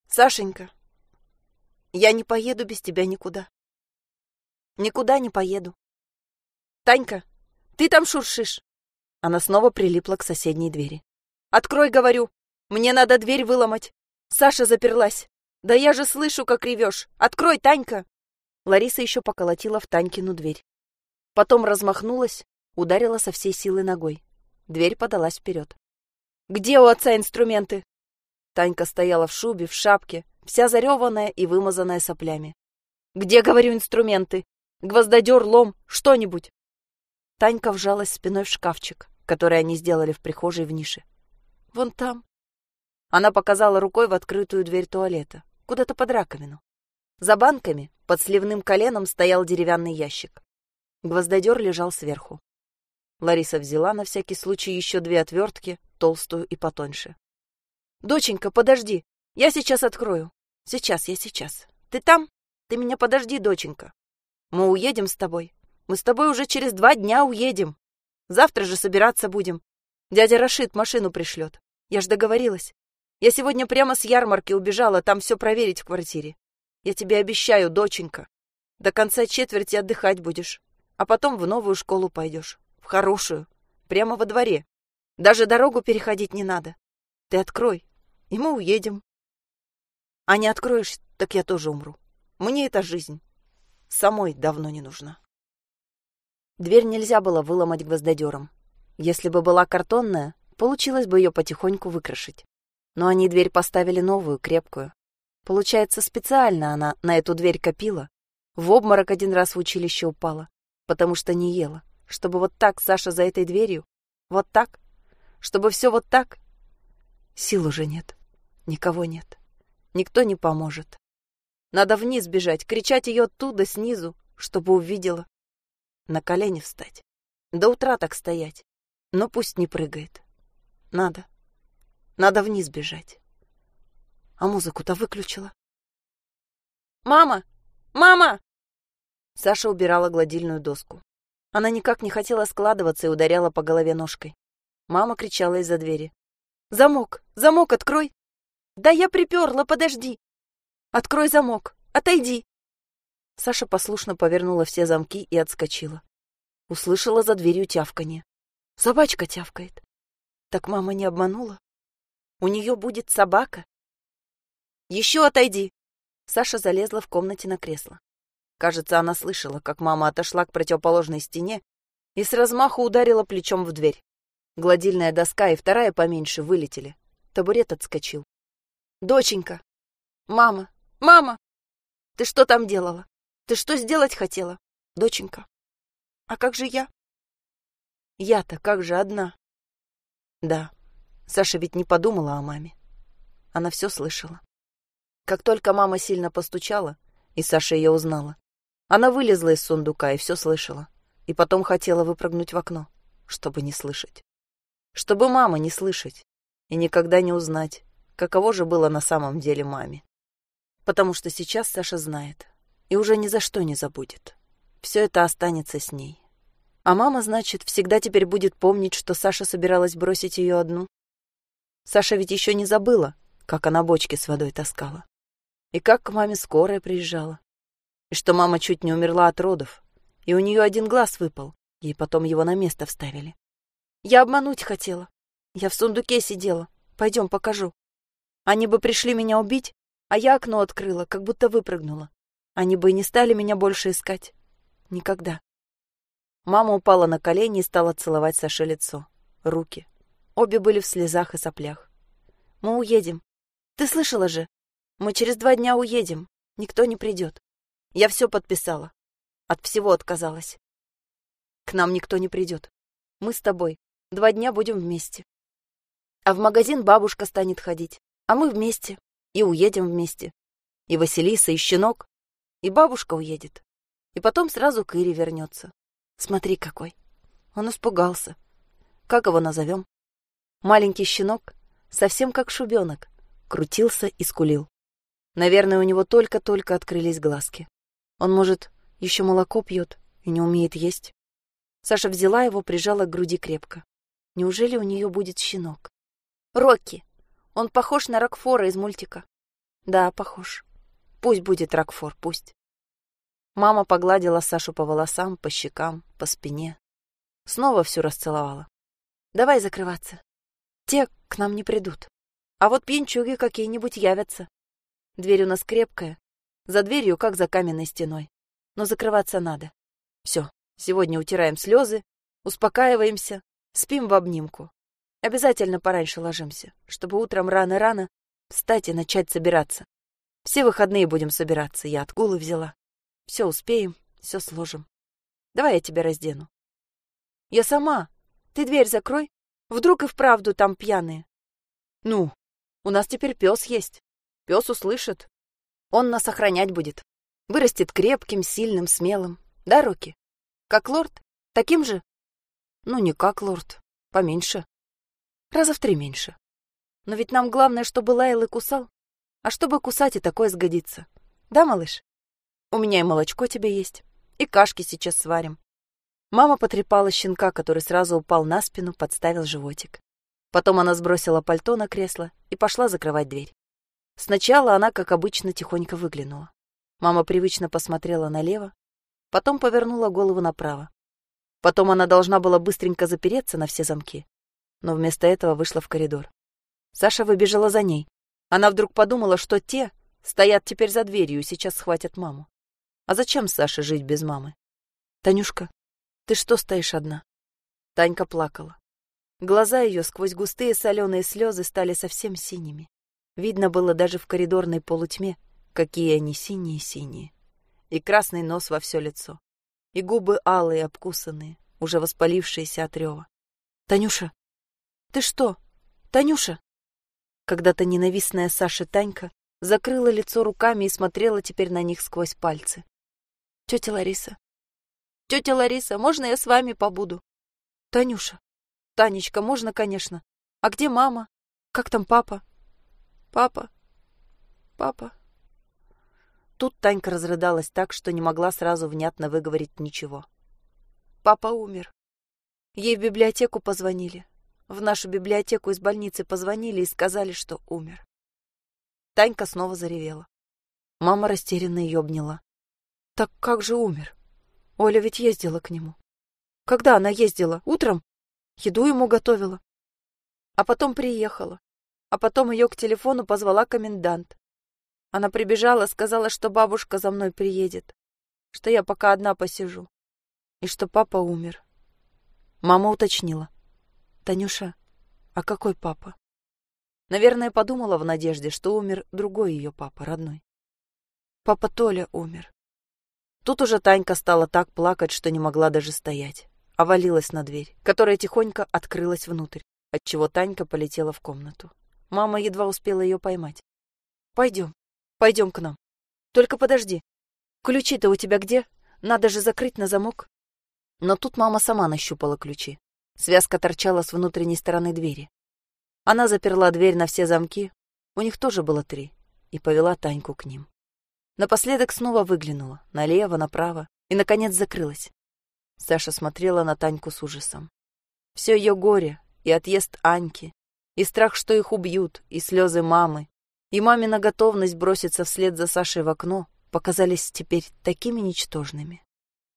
Сашенька, я не поеду без тебя никуда. Никуда не поеду. Танька, ты там шуршишь. Она снова прилипла к соседней двери. Открой, говорю. Мне надо дверь выломать. Саша заперлась. Да я же слышу, как ревешь. Открой, Танька!» Лариса еще поколотила в Танькину дверь. Потом размахнулась, ударила со всей силы ногой. Дверь подалась вперед. «Где у отца инструменты?» Танька стояла в шубе, в шапке, вся зареванная и вымазанная соплями. «Где, говорю, инструменты? Гвоздодер, лом, что-нибудь!» Танька вжалась спиной в шкафчик, который они сделали в прихожей в нише. «Вон там», она показала рукой в открытую дверь туалета, куда-то под раковину. За банками, под сливным коленом, стоял деревянный ящик. Гвоздодер лежал сверху. Лариса взяла на всякий случай еще две отвертки, толстую и потоньше. «Доченька, подожди, я сейчас открою. Сейчас, я сейчас. Ты там? Ты меня подожди, доченька. Мы уедем с тобой. Мы с тобой уже через два дня уедем. Завтра же собираться будем. Дядя Рашид машину пришлет. Я ж договорилась. Я сегодня прямо с ярмарки убежала там все проверить в квартире. Я тебе обещаю, доченька. До конца четверти отдыхать будешь, а потом в новую школу пойдешь. В хорошую. Прямо во дворе. Даже дорогу переходить не надо. Ты открой, и мы уедем. А не откроешь, так я тоже умру. Мне эта жизнь самой давно не нужна. Дверь нельзя было выломать гвоздодером. Если бы была картонная, получилось бы ее потихоньку выкрашить но они дверь поставили новую, крепкую. Получается, специально она на эту дверь копила. В обморок один раз в училище упала, потому что не ела. Чтобы вот так Саша за этой дверью, вот так, чтобы все вот так. Сил уже нет, никого нет, никто не поможет. Надо вниз бежать, кричать ее оттуда, снизу, чтобы увидела. На колени встать. До утра так стоять. Но пусть не прыгает. Надо. Надо вниз бежать. А музыку-то выключила. «Мама! Мама!» Саша убирала гладильную доску. Она никак не хотела складываться и ударяла по голове ножкой. Мама кричала из-за двери. «Замок! Замок открой!» «Да я приперла, подожди!» Открой замок! Отойди!» Саша послушно повернула все замки и отскочила. Услышала за дверью тявканье. Собачка тявкает. Так мама не обманула? У нее будет собака? Еще отойди! Саша залезла в комнате на кресло. Кажется, она слышала, как мама отошла к противоположной стене и с размаху ударила плечом в дверь. Гладильная доска и вторая поменьше вылетели. Табурет отскочил. «Доченька! Мама! «Мама! Ты что там делала? Ты что сделать хотела, доченька? А как же я?» «Я-то как же одна?» «Да, Саша ведь не подумала о маме. Она все слышала. Как только мама сильно постучала, и Саша ее узнала, она вылезла из сундука и все слышала, и потом хотела выпрыгнуть в окно, чтобы не слышать. Чтобы мама не слышать и никогда не узнать, каково же было на самом деле маме потому что сейчас Саша знает и уже ни за что не забудет. Все это останется с ней. А мама, значит, всегда теперь будет помнить, что Саша собиралась бросить ее одну. Саша ведь еще не забыла, как она бочки с водой таскала. И как к маме скорая приезжала. И что мама чуть не умерла от родов. И у нее один глаз выпал. Ей потом его на место вставили. Я обмануть хотела. Я в сундуке сидела. Пойдем, покажу. Они бы пришли меня убить, а я окно открыла, как будто выпрыгнула. Они бы и не стали меня больше искать. Никогда. Мама упала на колени и стала целовать Саше лицо, руки. Обе были в слезах и соплях. «Мы уедем. Ты слышала же? Мы через два дня уедем. Никто не придет. Я все подписала. От всего отказалась. К нам никто не придет. Мы с тобой. Два дня будем вместе. А в магазин бабушка станет ходить. А мы вместе и уедем вместе. И Василиса, и щенок, и бабушка уедет. И потом сразу к Ире вернется. Смотри какой. Он испугался. Как его назовем? Маленький щенок, совсем как шубенок, крутился и скулил. Наверное, у него только-только открылись глазки. Он, может, еще молоко пьет и не умеет есть. Саша взяла его, прижала к груди крепко. Неужели у нее будет щенок? «Рокки!» Он похож на Рокфора из мультика. Да, похож. Пусть будет Рокфор, пусть. Мама погладила Сашу по волосам, по щекам, по спине. Снова всю расцеловала. Давай закрываться. Те к нам не придут. А вот пьянчуги какие-нибудь явятся. Дверь у нас крепкая. За дверью, как за каменной стеной. Но закрываться надо. Все, сегодня утираем слезы, успокаиваемся, спим в обнимку. Обязательно пораньше ложимся, чтобы утром рано-рано встать и начать собираться. Все выходные будем собираться, я отгулы взяла. Все успеем, все сложим. Давай я тебя раздену. Я сама. Ты дверь закрой. Вдруг и вправду там пьяные. Ну, у нас теперь пес есть. Пес услышит. Он нас охранять будет. Вырастет крепким, сильным, смелым. Да, Руки? Как лорд? Таким же? Ну, не как лорд. Поменьше. Раза в три меньше. Но ведь нам главное, чтобы лаял и кусал. А чтобы кусать, и такое сгодится. Да, малыш? У меня и молочко тебе есть, и кашки сейчас сварим. Мама потрепала щенка, который сразу упал на спину, подставил животик. Потом она сбросила пальто на кресло и пошла закрывать дверь. Сначала она, как обычно, тихонько выглянула. Мама привычно посмотрела налево, потом повернула голову направо. Потом она должна была быстренько запереться на все замки, но вместо этого вышла в коридор. Саша выбежала за ней. Она вдруг подумала, что те стоят теперь за дверью и сейчас схватят маму. А зачем Саше жить без мамы? Танюшка, ты что стоишь одна? Танька плакала. Глаза ее сквозь густые соленые слезы стали совсем синими. Видно было даже в коридорной полутьме, какие они синие-синие. И красный нос во все лицо, и губы алые, обкусанные, уже воспалившиеся от рева. «Танюша! Ты что? Танюша!» Когда-то ненавистная Саша Танька закрыла лицо руками и смотрела теперь на них сквозь пальцы. «Тетя Лариса! Тетя Лариса, можно я с вами побуду?» «Танюша! Танечка, можно, конечно. А где мама? Как там папа?» «Папа! Папа!» Тут Танька разрыдалась так, что не могла сразу внятно выговорить ничего. «Папа умер. Ей в библиотеку позвонили. В нашу библиотеку из больницы позвонили и сказали, что умер. Танька снова заревела. Мама растерянно ее обняла. Так как же умер? Оля ведь ездила к нему. Когда она ездила? Утром? Еду ему готовила. А потом приехала. А потом ее к телефону позвала комендант. Она прибежала, сказала, что бабушка за мной приедет, что я пока одна посижу, и что папа умер. Мама уточнила. «Танюша, а какой папа?» Наверное, подумала в надежде, что умер другой ее папа, родной. Папа Толя умер. Тут уже Танька стала так плакать, что не могла даже стоять. Овалилась на дверь, которая тихонько открылась внутрь, отчего Танька полетела в комнату. Мама едва успела ее поймать. «Пойдем, пойдем к нам. Только подожди. Ключи-то у тебя где? Надо же закрыть на замок». Но тут мама сама нащупала ключи. Связка торчала с внутренней стороны двери. Она заперла дверь на все замки, у них тоже было три, и повела Таньку к ним. Напоследок снова выглянула, налево, направо, и, наконец, закрылась. Саша смотрела на Таньку с ужасом. Все ее горе, и отъезд Аньки, и страх, что их убьют, и слезы мамы, и мамина готовность броситься вслед за Сашей в окно показались теперь такими ничтожными.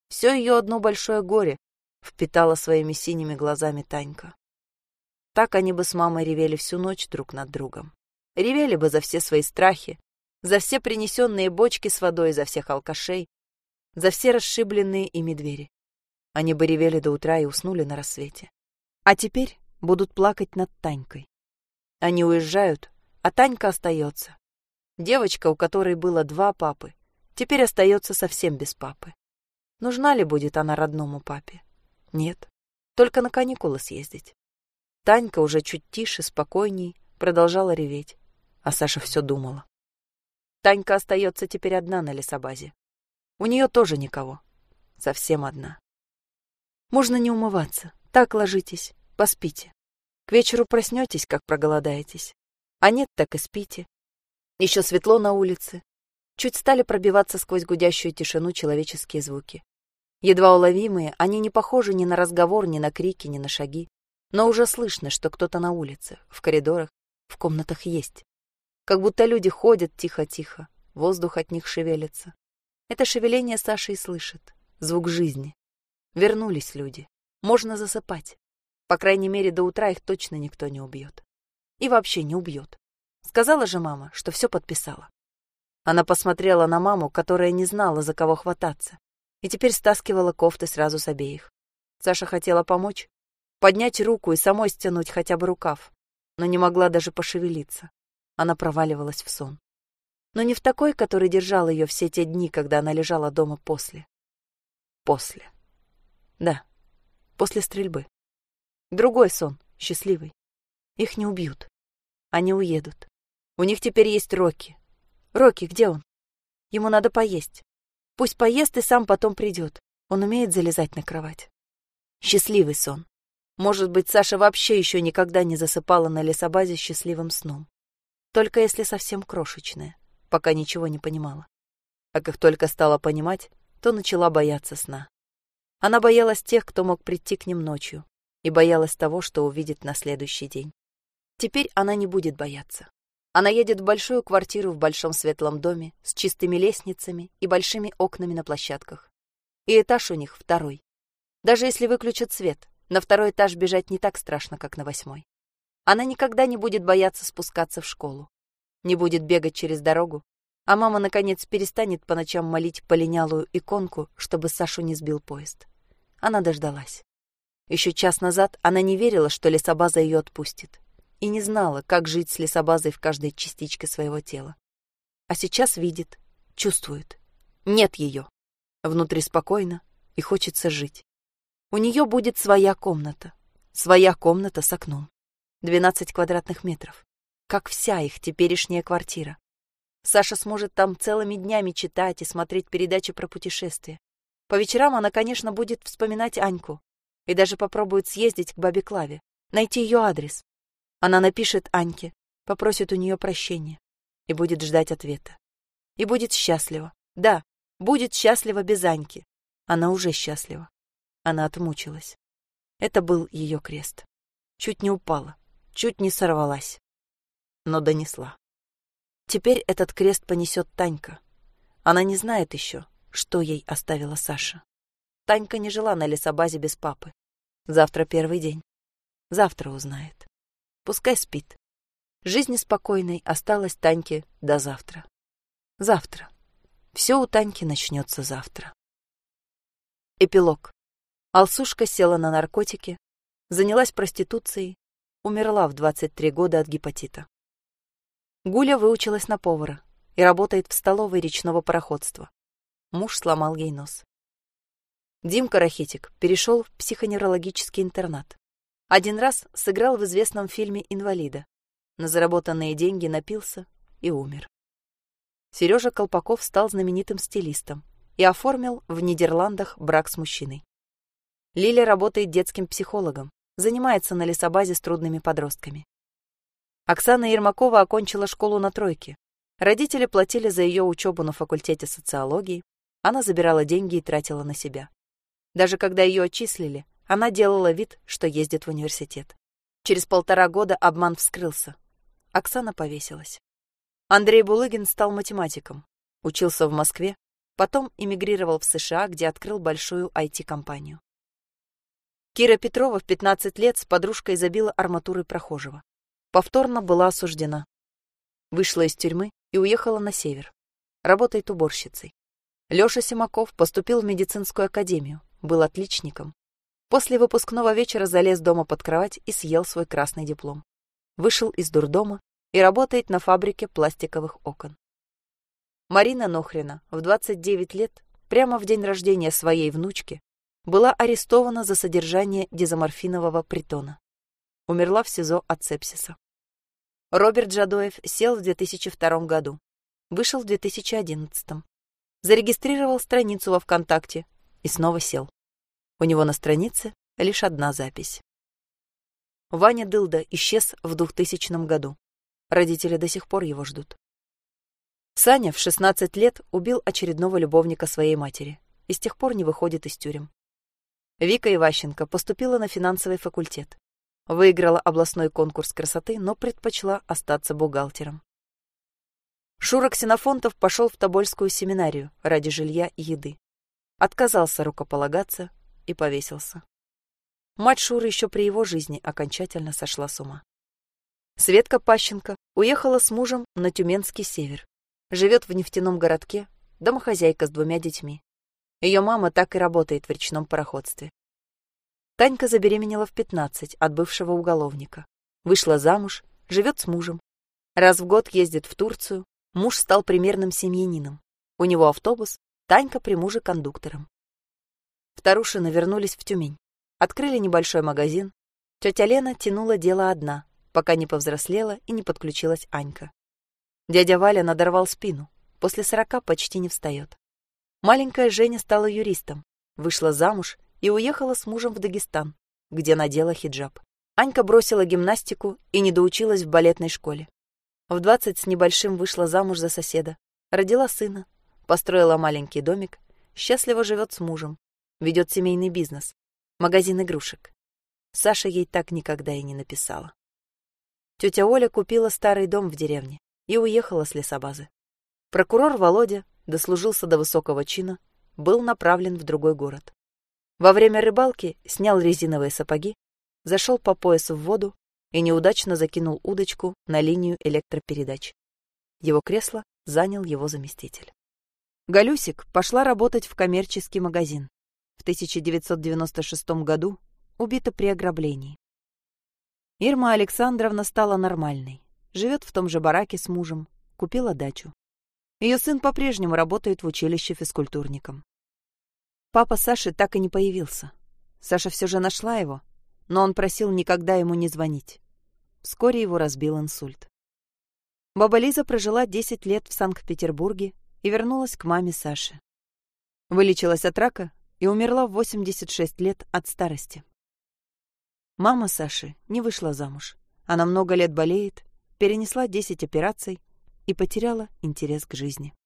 Все ее одно большое горе впитала своими синими глазами Танька. Так они бы с мамой ревели всю ночь друг над другом. Ревели бы за все свои страхи, за все принесенные бочки с водой, за всех алкашей, за все расшибленные ими двери. Они бы ревели до утра и уснули на рассвете. А теперь будут плакать над Танькой. Они уезжают, а Танька остается. Девочка, у которой было два папы, теперь остается совсем без папы. Нужна ли будет она родному папе? Нет, только на каникулы съездить. Танька уже чуть тише, спокойней, продолжала реветь, а Саша все думала. Танька остается теперь одна на лесобазе. У нее тоже никого. Совсем одна. Можно не умываться. Так ложитесь, поспите. К вечеру проснетесь, как проголодаетесь. А нет, так и спите. Еще светло на улице. Чуть стали пробиваться сквозь гудящую тишину человеческие звуки. Едва уловимые, они не похожи ни на разговор, ни на крики, ни на шаги но уже слышно, что кто-то на улице, в коридорах, в комнатах есть. Как будто люди ходят тихо-тихо, воздух от них шевелится. Это шевеление Саша и слышит, звук жизни. Вернулись люди, можно засыпать. По крайней мере, до утра их точно никто не убьет. И вообще не убьет. Сказала же мама, что все подписала. Она посмотрела на маму, которая не знала, за кого хвататься, и теперь стаскивала кофты сразу с обеих. Саша хотела помочь, поднять руку и самой стянуть хотя бы рукав, но не могла даже пошевелиться. Она проваливалась в сон. Но не в такой, который держал ее все те дни, когда она лежала дома после. После. Да, после стрельбы. Другой сон, счастливый. Их не убьют. Они уедут. У них теперь есть Рокки. Рокки, где он? Ему надо поесть. Пусть поест и сам потом придет. Он умеет залезать на кровать. Счастливый сон. Может быть, Саша вообще еще никогда не засыпала на лесобазе счастливым сном. Только если совсем крошечная, пока ничего не понимала. А как только стала понимать, то начала бояться сна. Она боялась тех, кто мог прийти к ним ночью, и боялась того, что увидит на следующий день. Теперь она не будет бояться. Она едет в большую квартиру в большом светлом доме с чистыми лестницами и большими окнами на площадках. И этаж у них второй. Даже если выключат свет, на второй этаж бежать не так страшно, как на восьмой. Она никогда не будет бояться спускаться в школу. Не будет бегать через дорогу. А мама, наконец, перестанет по ночам молить полинялую иконку, чтобы Сашу не сбил поезд. Она дождалась. Еще час назад она не верила, что лесобаза ее отпустит. И не знала, как жить с лесобазой в каждой частичке своего тела. А сейчас видит, чувствует. Нет ее. Внутри спокойно и хочется жить. У нее будет своя комната. Своя комната с окном. 12 квадратных метров. Как вся их теперешняя квартира. Саша сможет там целыми днями читать и смотреть передачи про путешествия. По вечерам она, конечно, будет вспоминать Аньку и даже попробует съездить к бабе Клаве, найти ее адрес. Она напишет Аньке, попросит у нее прощения и будет ждать ответа. И будет счастлива. Да, будет счастлива без Аньки. Она уже счастлива. Она отмучилась. Это был ее крест. Чуть не упала, чуть не сорвалась, но донесла. Теперь этот крест понесет Танька. Она не знает еще, что ей оставила Саша. Танька не жила на лесобазе без папы. Завтра первый день. Завтра узнает. Пускай спит. Жизни спокойной осталась Таньке до завтра. Завтра. Все у Таньки начнется завтра. Эпилог. Алсушка села на наркотики, занялась проституцией, умерла в 23 года от гепатита. Гуля выучилась на повара и работает в столовой речного пароходства. Муж сломал ей нос. Димка Рахитик перешел в психоневрологический интернат. Один раз сыграл в известном фильме «Инвалида». На заработанные деньги напился и умер. Сережа Колпаков стал знаменитым стилистом и оформил в Нидерландах брак с мужчиной. Лиля работает детским психологом, занимается на лесобазе с трудными подростками. Оксана Ермакова окончила школу на тройке. Родители платили за ее учебу на факультете социологии, она забирала деньги и тратила на себя. Даже когда ее отчислили, она делала вид, что ездит в университет. Через полтора года обман вскрылся. Оксана повесилась. Андрей Булыгин стал математиком, учился в Москве, потом эмигрировал в США, где открыл большую IT-компанию. Кира Петрова в 15 лет с подружкой забила арматурой прохожего повторно была осуждена. Вышла из тюрьмы и уехала на север. Работает уборщицей. Лёша Симаков поступил в медицинскую академию, был отличником. После выпускного вечера залез дома под кровать и съел свой красный диплом. Вышел из дурдома и работает на фабрике пластиковых окон. Марина Нохрина в 29 лет, прямо в день рождения своей внучки, была арестована за содержание дезоморфинового притона умерла в СИЗО от сепсиса. Роберт Жадоев сел в 2002 году, вышел в 2011. Зарегистрировал страницу во ВКонтакте и снова сел. У него на странице лишь одна запись. Ваня Дылда исчез в 2000 году. Родители до сих пор его ждут. Саня в 16 лет убил очередного любовника своей матери и с тех пор не выходит из тюрем. Вика Иващенко поступила на финансовый факультет. Выиграла областной конкурс красоты, но предпочла остаться бухгалтером. Шура Ксенофонтов пошел в Тобольскую семинарию ради жилья и еды. Отказался рукополагаться и повесился. Мать Шуры еще при его жизни окончательно сошла с ума. Светка Пащенко уехала с мужем на Тюменский север. Живет в нефтяном городке, домохозяйка с двумя детьми. Ее мама так и работает в речном пароходстве. Танька забеременела в 15 от бывшего уголовника. Вышла замуж, живет с мужем. Раз в год ездит в Турцию. Муж стал примерным семьянином. У него автобус, Танька при муже кондуктором. Вторушины вернулись в Тюмень. Открыли небольшой магазин. Тетя Лена тянула дело одна, пока не повзрослела и не подключилась Анька. Дядя Валя надорвал спину. После сорока почти не встает. Маленькая Женя стала юристом, вышла замуж и уехала с мужем в Дагестан, где надела хиджаб. Анька бросила гимнастику и не доучилась в балетной школе. В двадцать с небольшим вышла замуж за соседа, родила сына, построила маленький домик, счастливо живет с мужем, ведет семейный бизнес, магазин игрушек. Саша ей так никогда и не написала. Тетя Оля купила старый дом в деревне и уехала с лесобазы. Прокурор Володя дослужился до высокого чина, был направлен в другой город. Во время рыбалки снял резиновые сапоги, зашел по поясу в воду и неудачно закинул удочку на линию электропередач. Его кресло занял его заместитель. Галюсик пошла работать в коммерческий магазин. В 1996 году убита при ограблении. Ирма Александровна стала нормальной. Живет в том же бараке с мужем, купила дачу. Ее сын по-прежнему работает в училище физкультурником. Папа Саши так и не появился. Саша все же нашла его, но он просил никогда ему не звонить. Вскоре его разбил инсульт. Баба Лиза прожила 10 лет в Санкт-Петербурге и вернулась к маме Саши. Вылечилась от рака и умерла в 86 лет от старости. Мама Саши не вышла замуж. Она много лет болеет, перенесла 10 операций и потеряла интерес к жизни.